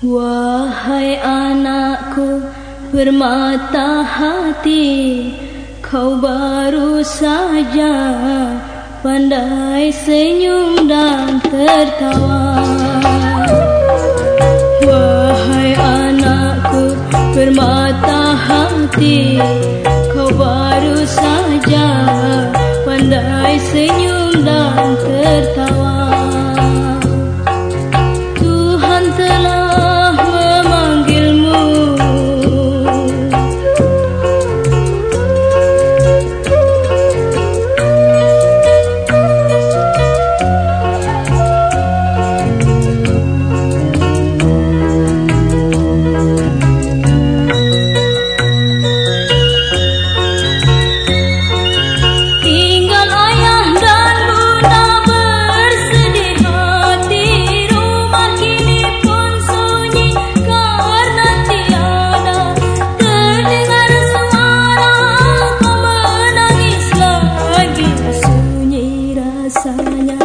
Wahai anakku bermata hati Kau baru saja pandai senyum dan tertawa. Wahai anakku bermata hati Kau baru saja pandai senyum dan tertawa rasanya